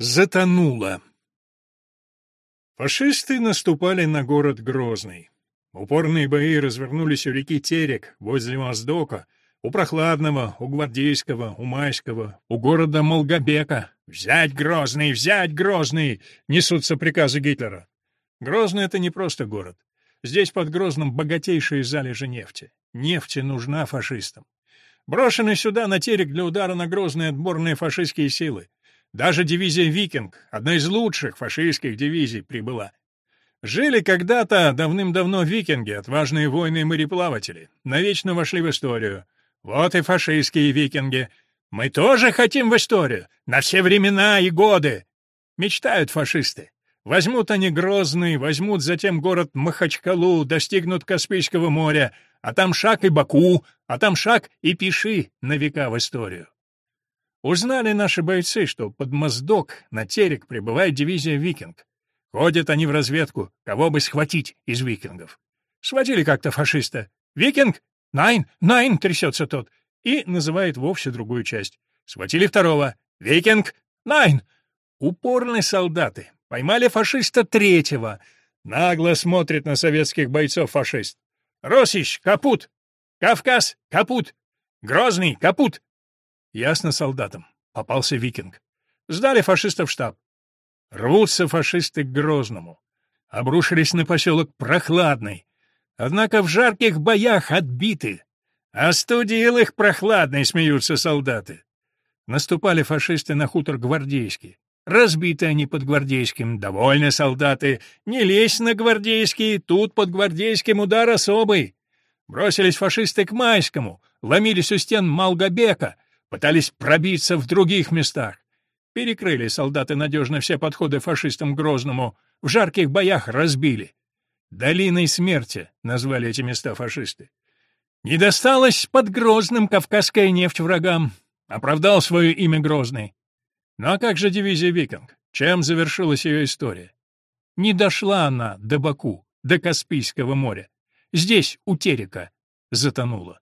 Затонуло. Фашисты наступали на город Грозный. Упорные бои развернулись у реки Терек, возле Моздока, у Прохладного, у Гвардейского, у Майского, у города Молгобека. «Взять Грозный! Взять Грозный!» — несутся приказы Гитлера. Грозный — это не просто город. Здесь под Грозным богатейшие залежи нефти. Нефть нужна фашистам. Брошены сюда на Терек для удара на Грозные отборные фашистские силы. Даже дивизия «Викинг», одна из лучших фашистских дивизий, прибыла. Жили когда-то давным-давно викинги, отважные воины и мореплаватели. Навечно вошли в историю. Вот и фашистские викинги. Мы тоже хотим в историю. На все времена и годы. Мечтают фашисты. Возьмут они Грозный, возьмут затем город Махачкалу, достигнут Каспийского моря, а там шаг и Баку, а там шаг и пиши на века в историю. Узнали наши бойцы, что под Моздок на Терек прибывает дивизия «Викинг». Ходят они в разведку, кого бы схватить из викингов. Схватили как-то фашиста. «Викинг? Найн, найн!» — трясется тот. И называет вовсе другую часть. Схватили второго. «Викинг? Nein!» Упорные солдаты. Поймали фашиста третьего. Нагло смотрит на советских бойцов фашист. «Росич, капут! Кавказ, капут! Грозный, капут!» Ясно солдатам. Попался викинг. Сдали фашистов штаб. Рвутся фашисты к Грозному. Обрушились на поселок Прохладный. Однако в жарких боях отбиты. Остудил их Прохладный, смеются солдаты. Наступали фашисты на хутор Гвардейский. Разбиты они под Гвардейским, довольны солдаты. Не лезь на Гвардейский, тут под Гвардейским удар особый. Бросились фашисты к Майскому, ломились у стен Малгобека — Пытались пробиться в других местах. Перекрыли солдаты надежно все подходы фашистам Грозному, в жарких боях разбили. «Долиной смерти» назвали эти места фашисты. Не досталось под Грозным кавказская нефть врагам. Оправдал свое имя Грозный. Ну а как же дивизия «Викинг»? Чем завершилась ее история? Не дошла она до Баку, до Каспийского моря. Здесь, у Терека, затонула.